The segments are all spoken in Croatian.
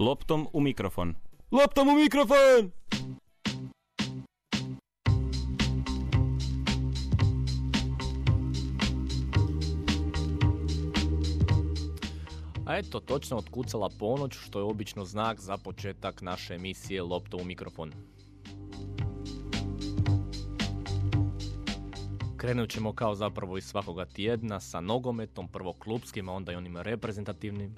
Loptom u mikrofon. Loptom u mikrofon! A eto, točno otkucala ponoć, što je obično znak za početak naše emisije Loptom u mikrofon. Krenut ćemo kao zapravo iz svakoga tjedna sa nogometom, prvo klubskim, a onda i onim reprezentativnim.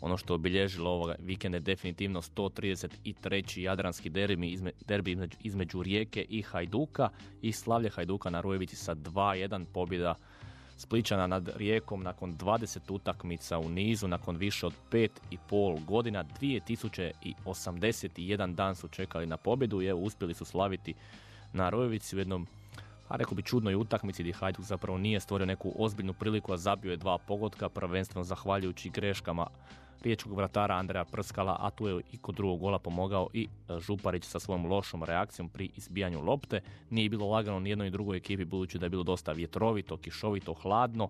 Ono što je obilježilo ovoga vikenda je definitivno 133. jadranski derbi, izme, derbi između, između Rijeke i Hajduka i slavlje Hajduka na Rojevici sa 2-1 pobjeda Spličana nad Rijekom nakon 20 utakmica u nizu, nakon više od 5,5 godina, 2081 dan su čekali na pobjedu i evo uspjeli su slaviti na Rojevici u jednom a rekao bi čudnoj utakmici gdje Hajduk zapravo nije stvorio neku ozbiljnu priliku, a zabio je dva pogotka, prvenstveno zahvaljujući greškama riječkog vratara Andreja Prskala, a tu je i kod drugog gola pomogao i e, Župarić sa svojom lošom reakcijom pri izbijanju lopte. Nije bilo lagano ni jednoj drugoj ekipi budući da je bilo dosta vjetrovito, kišovito, hladno,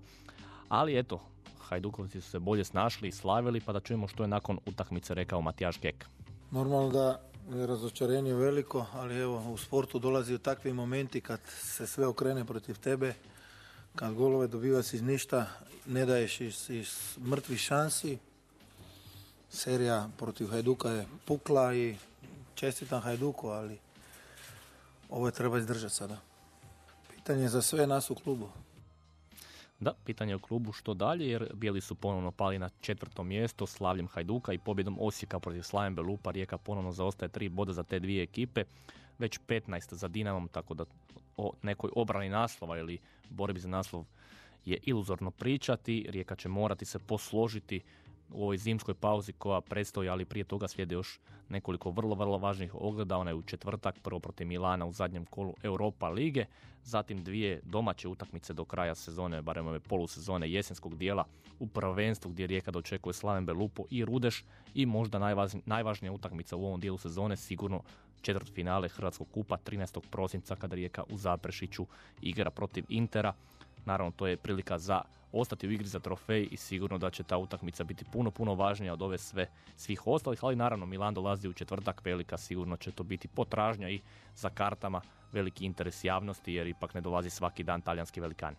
ali eto, Hajdukovci su se bolje snašli i slavili, pa da čujemo što je nakon utakmice rekao Matijaš Kek. Normalno da je razočarenje veliko, ali evo u sportu dolazi u takvi momenti kad se sve okrene protiv tebe, kad golove dobivaš iz ništa, ne daješ iz, iz mrtvih šansi. Serija protiv Hajduka je pukla i čestitam Hajduku, ali ovo je treba izdržati sada. Pitanje za sve nas u klubu. Da, pitanje u klubu što dalje, jer bijeli su ponovno pali na četvrto mjesto slavljem Hajduka i pobjedom Osijeka protiv Slaven Belupa. Rijeka ponovno zaostaje tri boda za te dvije ekipe, već 15 za Dinamom, tako da o nekoj obrani naslova ili borbi za naslov je iluzorno pričati. Rijeka će morati se posložiti u ovoj zimskoj pauzi koja predstoji, ali prije toga slijede još nekoliko vrlo, vrlo važnih ogleda. Ona je u četvrtak, prvo protiv Milana u zadnjem kolu Europa lige, zatim dvije domaće utakmice do kraja sezone, barem ove polusezone jesenskog dijela u prvenstvu gdje Rijeka dočekuje Slaven Belupo i Rudeš i možda najvažnija utakmica u ovom dijelu sezone sigurno četvrt finale Hrvatskog kupa 13. prosinca kada Rijeka u Zaprešiću igra protiv Intera. Naravno, to je prilika za ostati u igri za trofej i sigurno da će ta utakmica biti puno, puno važnija od ove sve svih ostalih, ali naravno Milan dolazi u četvrtak velika, sigurno će to biti potražnja i za kartama veliki interes javnosti jer ipak ne dolazi svaki dan talijanski velikan.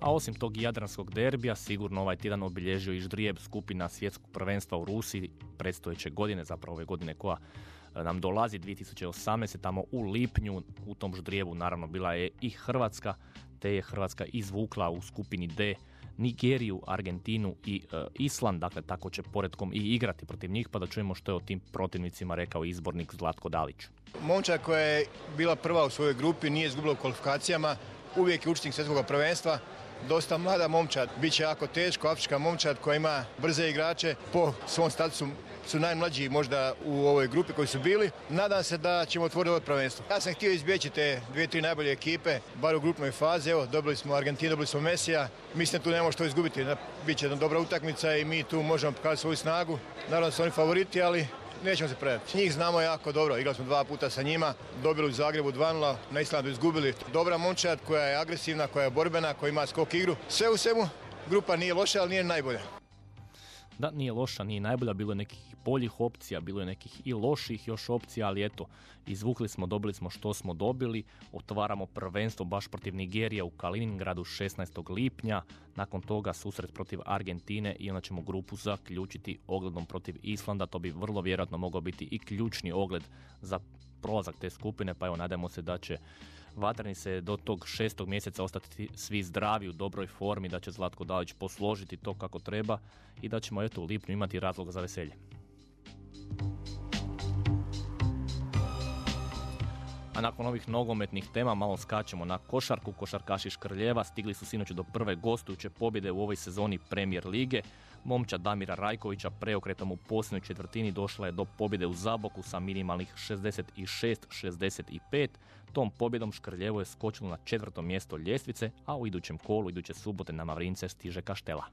A osim tog jadranskog derbija, sigurno ovaj tjedan obilježio i ždrijeb skupina svjetskog prvenstva u Rusiji predstojeće godine, zapravo ove godine koja e, nam dolazi 2018. tamo u lipnju, u tom ždrijebu naravno bila je i Hrvatska, te je Hrvatska izvukla u skupini D Nigeriju, Argentinu i e, Island, dakle tako će poredkom i igrati protiv njih, pa da čujemo što je o tim protivnicima rekao izbornik Zlatko Dalić. Momčak koja je bila prva u svojoj grupi, nije izgubila u kvalifikacijama, uvijek je učitnik svjetskog prvenstva, dosta mlada momčad. Biće jako teško, afrička momčad koja ima brze igrače po svom statusu su najmlađi možda u ovoj grupi koji su bili. Nadam se da ćemo otvoriti ovo prvenstvo. Ja sam htio izbjeći te dvije, tri najbolje ekipe, bar u grupnoj fazi. Evo, dobili smo Argentinu, dobili smo Mesija. Mislim da tu nemamo što izgubiti. Biće jedna dobra utakmica i mi tu možemo pokazati svoju snagu. Naravno su oni favoriti, ali nećemo se predati. Njih znamo jako dobro, igrali smo dva puta sa njima, dobili u Zagrebu 2 na Islandu izgubili. Dobra momčad koja je agresivna, koja je borbena, koja ima skok igru. Sve u svemu, grupa nije loša, ali nije najbolja. Da, nije loša, nije najbolja, bilo je nekih boljih opcija, bilo je nekih i loših još opcija, ali eto, izvukli smo, dobili smo što smo dobili, otvaramo prvenstvo baš protiv Nigerije u Kaliningradu 16. lipnja, nakon toga susret protiv Argentine i onda ćemo grupu zaključiti ogledom protiv Islanda, to bi vrlo vjerojatno mogao biti i ključni ogled za prolazak te skupine, pa evo nadamo se da će Vatreni se do tog šestog mjeseca ostati svi zdravi u dobroj formi, da će Zlatko Dalić posložiti to kako treba i da ćemo eto u lipnju imati razloga za veselje. A nakon ovih nogometnih tema malo skačemo na košarku. Košarkaši Škrljeva stigli su sinoć do prve gostujuće pobjede u ovoj sezoni Premier Lige. Momča Damira Rajkovića preokretom u posljednjoj četvrtini došla je do pobjede u Zaboku sa minimalnih 66-65. Tom pobjedom Škrljevo je skočilo na četvrto mjesto ljestvice, a u idućem kolu, iduće subote na Mavrince stiže Kaštela.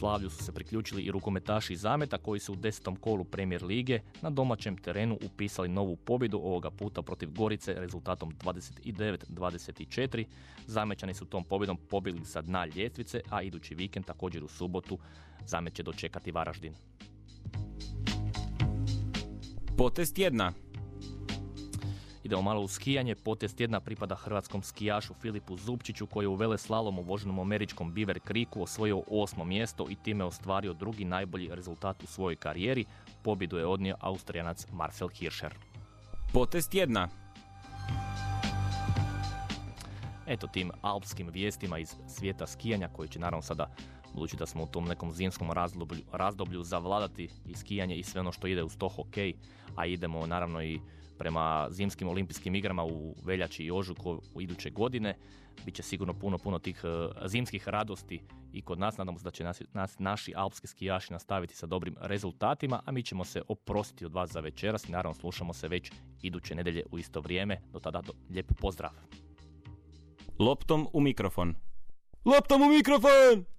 Slavlju su se priključili i rukometaši Zameta koji su u desetom kolu Premier Lige na domaćem terenu upisali novu pobjedu ovoga puta protiv Gorice rezultatom 29-24. Zamećani su tom pobjedom pobjegli sa dna ljestvice, a idući vikend također u subotu Zamet će dočekati Varaždin. Potest jedna. Idemo malo u skijanje. Potest tjedna pripada hrvatskom skijašu Filipu Zupčiću koji je u vele u voženom američkom Beaver Creeku osvojio osmo mjesto i time ostvario drugi najbolji rezultat u svojoj karijeri. Pobjedu je odnio Austrijanac Marcel Hirscher. Potest jedna. Eto tim alpskim vijestima iz svijeta skijanja koji će naravno sada budući da smo u tom nekom zimskom razdoblju, razdoblju zavladati i skijanje i sve ono što ide uz to hokej, a idemo naravno i prema zimskim olimpijskim igrama u veljači i ožujku u iduće godine. Biće sigurno puno, puno tih e, zimskih radosti i kod nas. Nadamo se da će nas, naši alpski skijaši nastaviti sa dobrim rezultatima, a mi ćemo se oprostiti od vas za večeras i naravno slušamo se već iduće nedelje u isto vrijeme. Do tada do, lijep pozdrav. Loptom u mikrofon. Loptom u mikrofon!